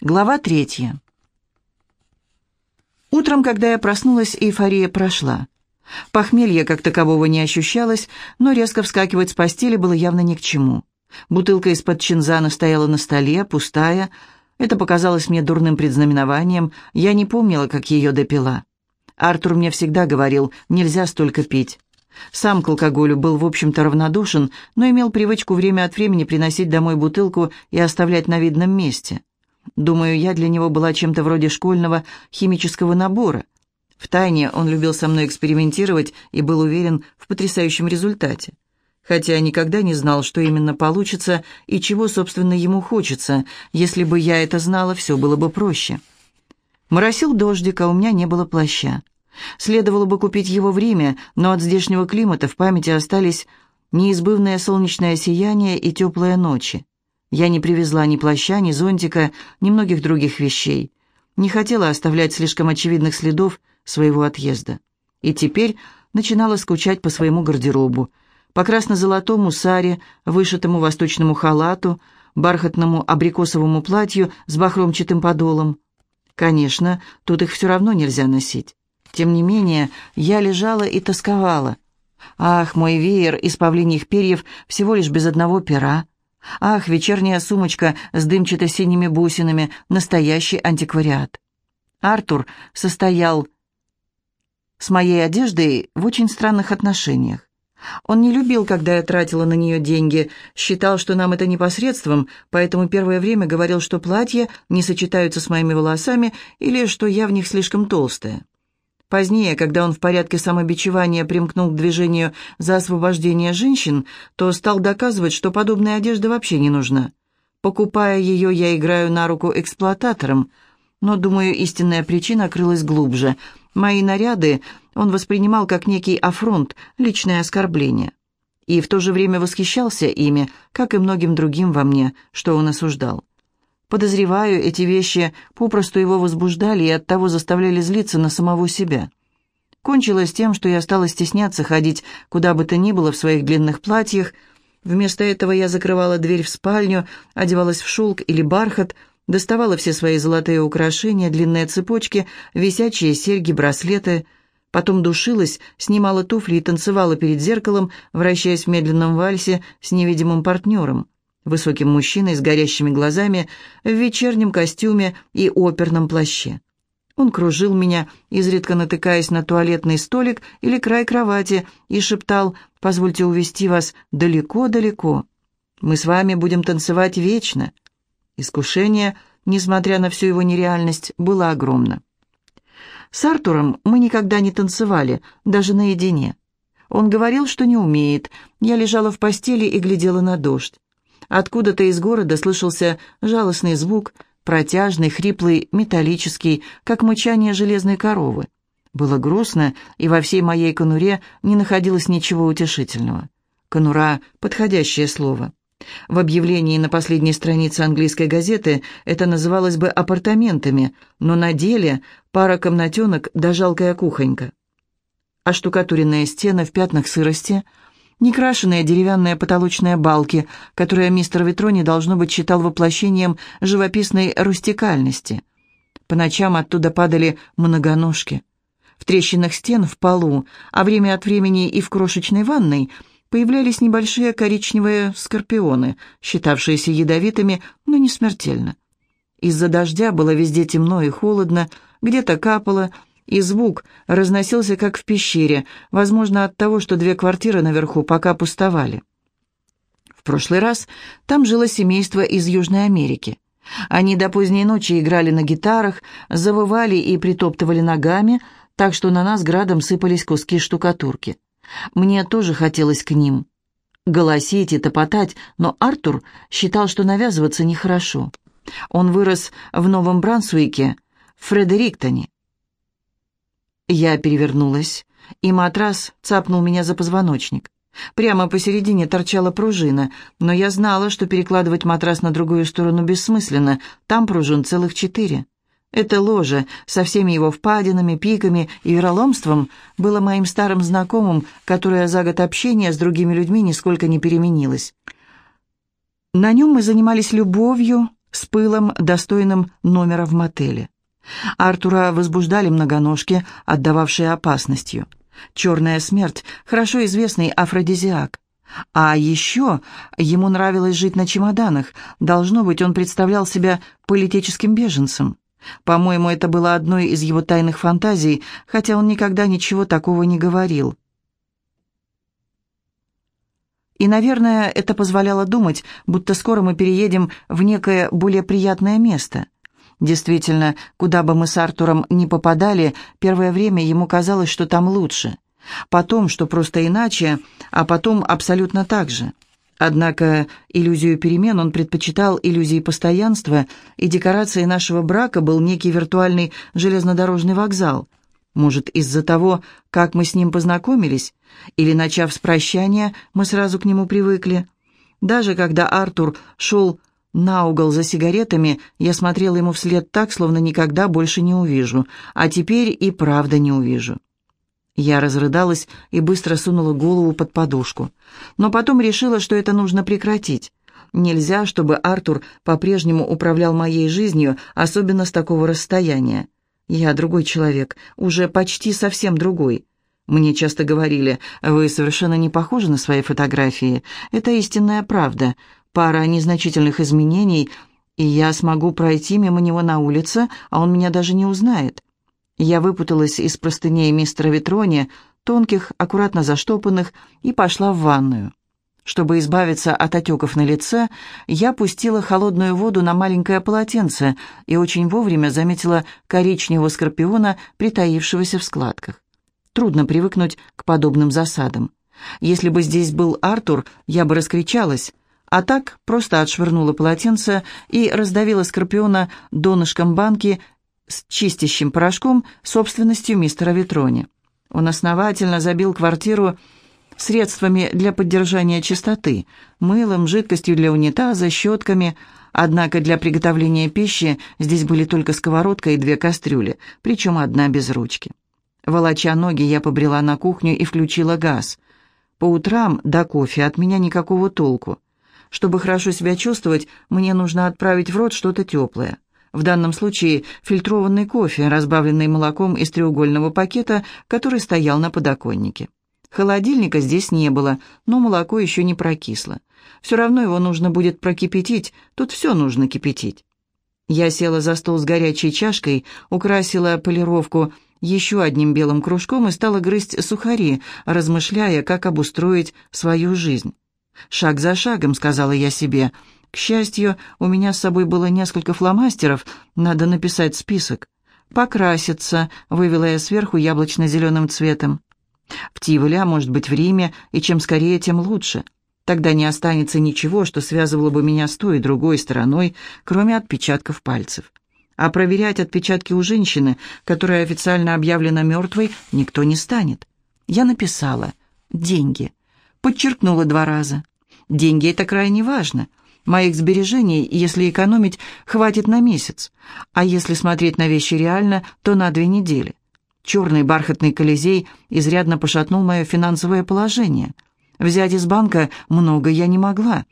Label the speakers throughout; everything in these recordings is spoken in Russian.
Speaker 1: Глава третья. Утром, когда я проснулась, эйфория прошла. Похмелья как такового не ощущалось, но резко вскакивать с постели было явно ни к чему. Бутылка из-под чинзана стояла на столе, пустая. Это показалось мне дурным предзнаменованием. Я не помнила, как ее допила. Артур мне всегда говорил, нельзя столько пить. Сам к алкоголю был, в общем-то, равнодушен, но имел привычку время от времени приносить домой бутылку и оставлять на видном месте. Думаю, я для него была чем-то вроде школьного химического набора. Втайне он любил со мной экспериментировать и был уверен в потрясающем результате. Хотя никогда не знал, что именно получится и чего, собственно, ему хочется. Если бы я это знала, все было бы проще. Моросил дождик, а у меня не было плаща. Следовало бы купить его в Риме, но от здешнего климата в памяти остались неизбывное солнечное сияние и теплые ночи. Я не привезла ни плаща, ни зонтика, ни многих других вещей. Не хотела оставлять слишком очевидных следов своего отъезда. И теперь начинала скучать по своему гардеробу, по красно-золотому саре, вышитому восточному халату, бархатному абрикосовому платью с бахромчатым подолом. Конечно, тут их все равно нельзя носить. Тем не менее, я лежала и тосковала. Ах, мой веер из павлиньих перьев всего лишь без одного пера. Ах, вечерняя сумочка с дымчато-синими бусинами, настоящий антиквариат. Артур состоял с моей одеждой в очень странных отношениях. Он не любил, когда я тратила на нее деньги, считал, что нам это непосредством, поэтому первое время говорил, что платья не сочетаются с моими волосами или что я в них слишком толстая. Позднее, когда он в порядке самобичевания примкнул к движению за освобождение женщин, то стал доказывать, что подобная одежда вообще не нужна. Покупая ее, я играю на руку эксплуататорам, но, думаю, истинная причина крылась глубже. Мои наряды он воспринимал как некий афронт, личное оскорбление. И в то же время восхищался ими, как и многим другим во мне, что он осуждал. Подозреваю, эти вещи попросту его возбуждали и оттого заставляли злиться на самого себя. Кончилось тем, что я стала стесняться ходить куда бы то ни было в своих длинных платьях. Вместо этого я закрывала дверь в спальню, одевалась в шелк или бархат, доставала все свои золотые украшения, длинные цепочки, висячие серьги, браслеты. Потом душилась, снимала туфли и танцевала перед зеркалом, вращаясь в медленном вальсе с невидимым партнером высоким мужчиной с горящими глазами в вечернем костюме и оперном плаще. Он кружил меня, изредка натыкаясь на туалетный столик или край кровати, и шептал «Позвольте увести вас далеко-далеко. Мы с вами будем танцевать вечно». Искушение, несмотря на всю его нереальность, было огромно. С Артуром мы никогда не танцевали, даже наедине. Он говорил, что не умеет. Я лежала в постели и глядела на дождь. Откуда-то из города слышался жалостный звук, протяжный, хриплый, металлический, как мычание железной коровы. Было грустно, и во всей моей конуре не находилось ничего утешительного. Конура — подходящее слово. В объявлении на последней странице английской газеты это называлось бы апартаментами, но на деле пара комнатенок да жалкая кухонька. А штукатуренные стены в пятнах сырости — некрашенные деревянные потолочные балки, которые мистер Витрони, должно быть, считал воплощением живописной рустикальности. По ночам оттуда падали многоножки. В трещинах стен в полу, а время от времени и в крошечной ванной появлялись небольшие коричневые скорпионы, считавшиеся ядовитыми, но не смертельно. Из-за дождя было везде темно и холодно, где-то капало, и звук разносился как в пещере, возможно, от того, что две квартиры наверху пока пустовали. В прошлый раз там жило семейство из Южной Америки. Они до поздней ночи играли на гитарах, завывали и притоптывали ногами, так что на нас градом сыпались куски штукатурки. Мне тоже хотелось к ним. Голосить и топотать, но Артур считал, что навязываться нехорошо. Он вырос в Новом Брансуике, в Фредериктоне. Я перевернулась, и матрас цапнул меня за позвоночник. Прямо посередине торчала пружина, но я знала, что перекладывать матрас на другую сторону бессмысленно, там пружин целых четыре. Это ложе со всеми его впадинами, пиками и вероломством было моим старым знакомым, которое за год общения с другими людьми нисколько не переменилось. На нем мы занимались любовью, с пылом, достойным номера в мотеле. Артура возбуждали многоножки, отдававшие опасностью. Черная смерть – хорошо известный афродизиак. А еще ему нравилось жить на чемоданах. Должно быть, он представлял себя политическим беженцем. По-моему, это было одной из его тайных фантазий, хотя он никогда ничего такого не говорил. И, наверное, это позволяло думать, будто скоро мы переедем в некое более приятное место. Действительно, куда бы мы с Артуром ни попадали, первое время ему казалось, что там лучше. Потом, что просто иначе, а потом абсолютно так же. Однако иллюзию перемен он предпочитал иллюзии постоянства, и декорацией нашего брака был некий виртуальный железнодорожный вокзал. Может, из-за того, как мы с ним познакомились, или, начав с прощания, мы сразу к нему привыкли. Даже когда Артур шел на угол за сигаретами, я смотрел ему вслед так, словно никогда больше не увижу, а теперь и правда не увижу. Я разрыдалась и быстро сунула голову под подушку. Но потом решила, что это нужно прекратить. Нельзя, чтобы Артур по-прежнему управлял моей жизнью, особенно с такого расстояния. Я другой человек, уже почти совсем другой. Мне часто говорили, вы совершенно не похожи на свои фотографии. Это истинная правда. Пара незначительных изменений, и я смогу пройти мимо него на улице, а он меня даже не узнает. Я выпуталась из простыней мистера Витрони, тонких, аккуратно заштопанных, и пошла в ванную. Чтобы избавиться от отеков на лице, я пустила холодную воду на маленькое полотенце и очень вовремя заметила коричневого скорпиона, притаившегося в складках. Трудно привыкнуть к подобным засадам. Если бы здесь был Артур, я бы раскричалась, а так просто отшвырнула полотенце и раздавила скорпиона донышком банки с чистящим порошком собственностью мистера Витрони. Он основательно забил квартиру средствами для поддержания чистоты, мылом, жидкостью для унитаза, щетками. Однако для приготовления пищи здесь были только сковородка и две кастрюли, причем одна без ручки. Волоча ноги, я побрела на кухню и включила газ. По утрам до кофе от меня никакого толку. Чтобы хорошо себя чувствовать, мне нужно отправить в рот что-то теплое. В данном случае фильтрованный кофе, разбавленный молоком из треугольного пакета, который стоял на подоконнике. Холодильника здесь не было, но молоко еще не прокисло. Все равно его нужно будет прокипятить, тут все нужно кипятить. Я села за стол с горячей чашкой, украсила полировку еще одним белым кружком и стала грызть сухари, размышляя, как обустроить свою жизнь. «Шаг за шагом», — сказала я себе, к счастью, у меня с собой было несколько фломастеров, надо написать список. «Покраситься», — вывела я сверху яблочно-зеленым цветом. В Тиволе, а может быть в Риме, и чем скорее, тем лучше. Тогда не останется ничего, что связывало бы меня с той и другой стороной, кроме отпечатков пальцев. А проверять отпечатки у женщины, которая официально объявлена мертвой, никто не станет. Я написала «деньги». Подчеркнула два раза. Деньги — это крайне важно — Моих сбережений, если экономить, хватит на месяц, а если смотреть на вещи реально, то на две недели. Черный бархатный колизей изрядно пошатнул мое финансовое положение. Взять из банка много я не могла.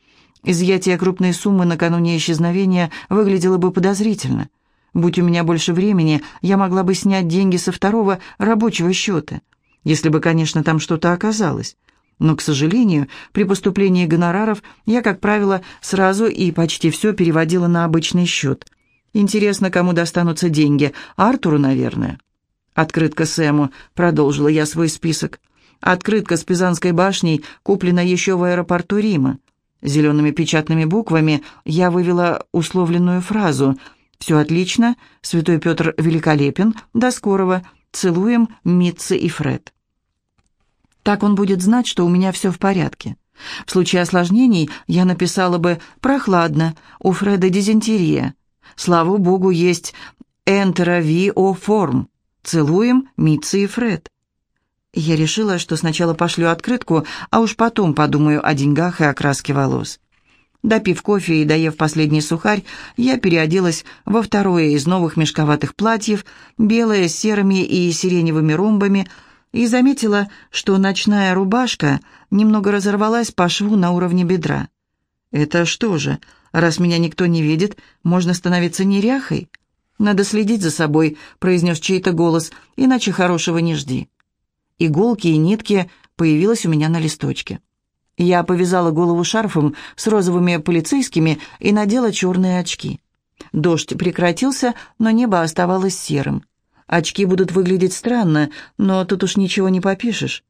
Speaker 1: Изъятие крупной суммы накануне исчезновения выглядело бы подозрительно. Будь у меня больше времени, я могла бы снять деньги со второго рабочего счета. Если бы, конечно, там что-то оказалось. Но, к сожалению, при поступлении гонораров я, как правило, сразу и почти все переводила на обычный счет. Интересно, кому достанутся деньги? Артуру, наверное. Открытка Сэму, продолжила я свой список. Открытка с Пизанской башней куплена еще в аэропорту Рима. Зелеными печатными буквами я вывела условленную фразу «Все отлично, святой Петр великолепен, до скорого, целуем Митцы и Фред». Так он будет знать, что у меня все в порядке. В случае осложнений я написала бы «прохладно», у Фреда дизентерия. Слава богу, есть энтеровиоформ. Целуем Митцы и Фред. Я решила, что сначала пошлю открытку, а уж потом подумаю о деньгах и окраске волос. Допив кофе и доев последний сухарь, я переоделась во второе из новых мешковатых платьев, белое с серыми и сиреневыми ромбами – и заметила, что ночная рубашка немного разорвалась по шву на уровне бедра. «Это что же, раз меня никто не видит, можно становиться неряхой?» «Надо следить за собой», — произнес чей-то голос, «иначе хорошего не жди». Иголки и нитки появилась у меня на листочке. Я повязала голову шарфом с розовыми полицейскими и надела черные очки. Дождь прекратился, но небо оставалось серым. Очки будут выглядеть странно, но тут уж ничего не попишешь.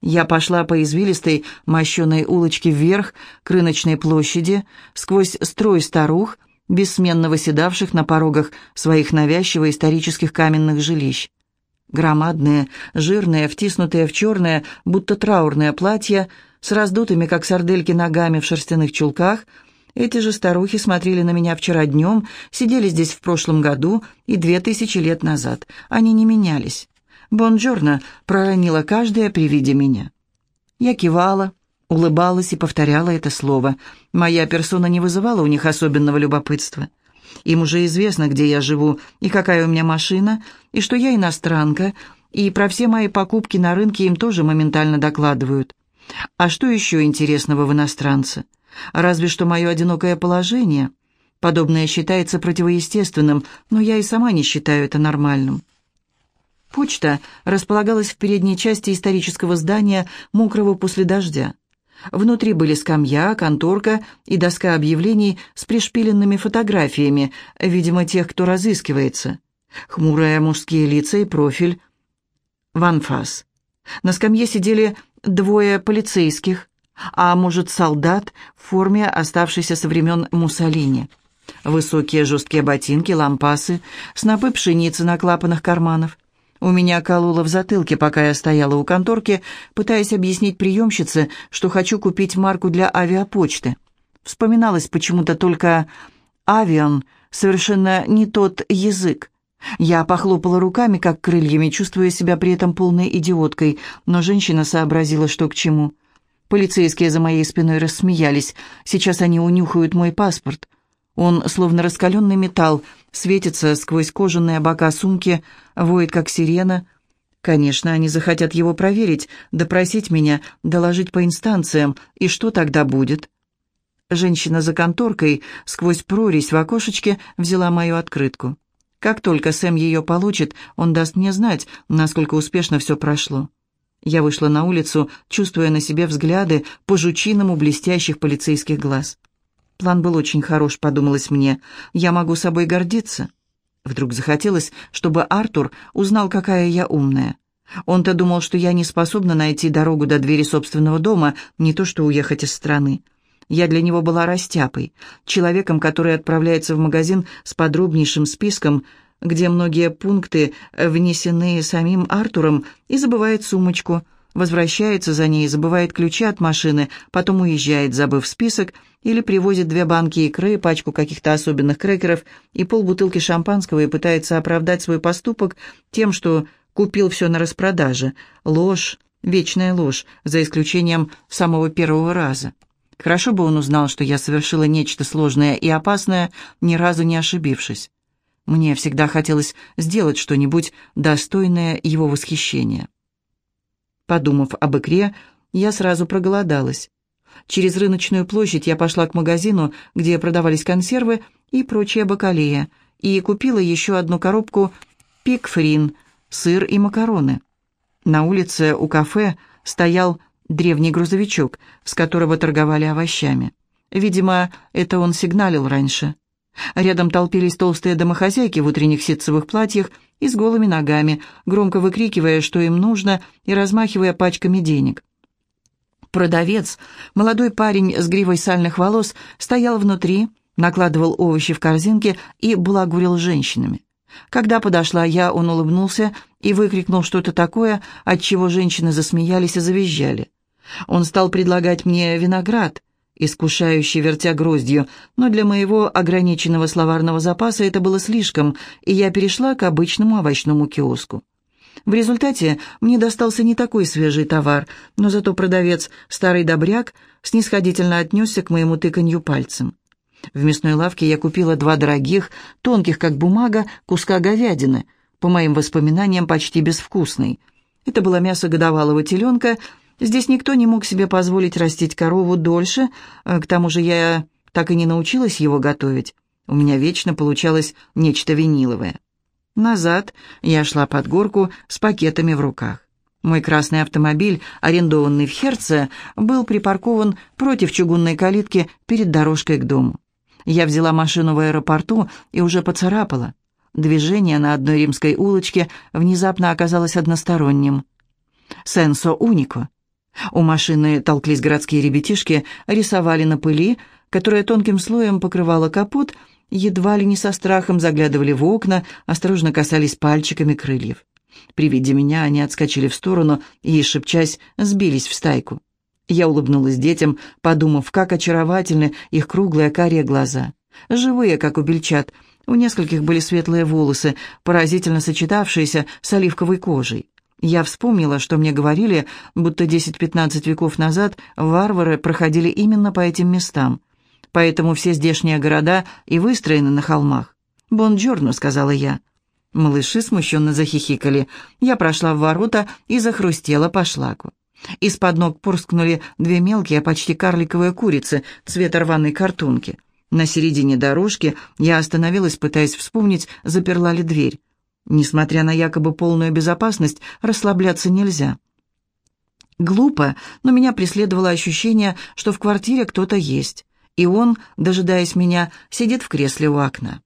Speaker 1: Я пошла по извилистой, мощеной улочке вверх, к рыночной площади, сквозь строй старух, бессменно выседавших на порогах своих навязчиво исторических каменных жилищ. Громадные, жирные, втиснутые в черное, будто траурное платье, с раздутыми, как сардельки, ногами в шерстяных чулках, эти же старухи смотрели на меня вчера днем, сидели здесь в прошлом году и две тысячи лет назад. Они не менялись. «Бонджорно» проронила каждая при виде меня. Я кивала, улыбалась и повторяла это слово. Моя персона не вызывала у них особенного любопытства. Им уже известно, где я живу и какая у меня машина, и что я иностранка, и про все мои покупки на рынке им тоже моментально докладывают. А что еще интересного в иностранце? Разве что мое одинокое положение. Подобное считается противоестественным, но я и сама не считаю это нормальным. Почта располагалась в передней части исторического здания, мокрого после дождя. Внутри были скамья, конторка и доска объявлений с пришпиленными фотографиями, видимо, тех, кто разыскивается. Хмурые мужские лица и профиль. Ванфас. На скамье сидели двое полицейских, а может, солдат в форме, оставшейся со времен Муссолини. Высокие жесткие ботинки, лампасы, снопы пшеницы на клапанах карманов. У меня кололо в затылке, пока я стояла у конторки, пытаясь объяснить приемщице, что хочу купить марку для авиапочты. Вспоминалось почему-то только «авиан», совершенно не тот язык. Я похлопала руками, как крыльями, чувствуя себя при этом полной идиоткой, но женщина сообразила, что к чему. Полицейские за моей спиной рассмеялись. Сейчас они унюхают мой паспорт. Он, словно раскаленный металл, светится сквозь кожаные бока сумки, воет, как сирена. Конечно, они захотят его проверить, допросить меня, доложить по инстанциям. И что тогда будет? Женщина за конторкой сквозь прорезь в окошечке взяла мою открытку. Как только Сэм ее получит, он даст мне знать, насколько успешно все прошло. Я вышла на улицу, чувствуя на себе взгляды по-жучиному блестящих полицейских глаз. План был очень хорош, подумалось мне. Я могу собой гордиться. Вдруг захотелось, чтобы Артур узнал, какая я умная. Он-то думал, что я не способна найти дорогу до двери собственного дома, не то что уехать из страны. Я для него была растяпой, человеком, который отправляется в магазин с подробнейшим списком, где многие пункты внесены самим Артуром, и забывает сумочку – возвращается за ней, забывает ключи от машины, потом уезжает, забыв список, или привозит две банки икры, пачку каких-то особенных крекеров и полбутылки шампанского и пытается оправдать свой поступок тем, что купил все на распродаже. Ложь, вечная ложь, за исключением самого первого раза. Хорошо бы он узнал, что я совершила нечто сложное и опасное, ни разу не ошибившись. Мне всегда хотелось сделать что-нибудь достойное его восхищения. Подумав об икре, я сразу проголодалась. Через рыночную площадь я пошла к магазину, где продавались консервы и прочая бакалея, и купила еще одну коробку пикфрин, сыр и макароны. На улице у кафе стоял древний грузовичок, с которого торговали овощами. Видимо, это он сигналил раньше. Рядом толпились толстые домохозяйки в утренних ситцевых платьях и с голыми ногами, громко выкрикивая, что им нужно, и размахивая пачками денег. Продавец, молодой парень с гривой сальных волос, стоял внутри, накладывал овощи в корзинки и балагурил женщинами. Когда подошла я, он улыбнулся и выкрикнул что-то такое, от чего женщины засмеялись и завизжали. Он стал предлагать мне виноград, искушающий, вертя гроздью, но для моего ограниченного словарного запаса это было слишком, и я перешла к обычному овощному киоску. В результате мне достался не такой свежий товар, но зато продавец, старый добряк, снисходительно отнесся к моему тыканью пальцем. В мясной лавке я купила два дорогих, тонких как бумага, куска говядины, по моим воспоминаниям почти безвкусной. Это было мясо годовалого теленка, Здесь никто не мог себе позволить растить корову дольше, э, к тому же я так и не научилась его готовить. У меня вечно получалось нечто виниловое. Назад я шла под горку с пакетами в руках. Мой красный автомобиль, арендованный в Херце, был припаркован против чугунной калитки перед дорожкой к дому. Я взяла машину в аэропорту и уже поцарапала. Движение на одной римской улочке внезапно оказалось односторонним. «Сенсо унико». У машины толклись городские ребятишки, рисовали на пыли, которая тонким слоем покрывала капот, едва ли не со страхом заглядывали в окна, осторожно касались пальчиками крыльев. При виде меня они отскочили в сторону и, шепчась, сбились в стайку. Я улыбнулась детям, подумав, как очаровательны их круглые карие глаза. Живые, как у бельчат. У нескольких были светлые волосы, поразительно сочетавшиеся с оливковой кожей. Я вспомнила, что мне говорили, будто 10-15 веков назад варвары проходили именно по этим местам. Поэтому все здешние города и выстроены на холмах. «Бонджорно», — сказала я. Малыши смущенно захихикали. Я прошла в ворота и захрустела по шлаку. Из-под ног порскнули две мелкие, почти карликовые курицы цвета рваной картонки. На середине дорожки я остановилась, пытаясь вспомнить, заперла ли дверь. Несмотря на якобы полную безопасность, расслабляться нельзя. Глупо, но меня преследовало ощущение, что в квартире кто-то есть, и он, дожидаясь меня, сидит в кресле у окна.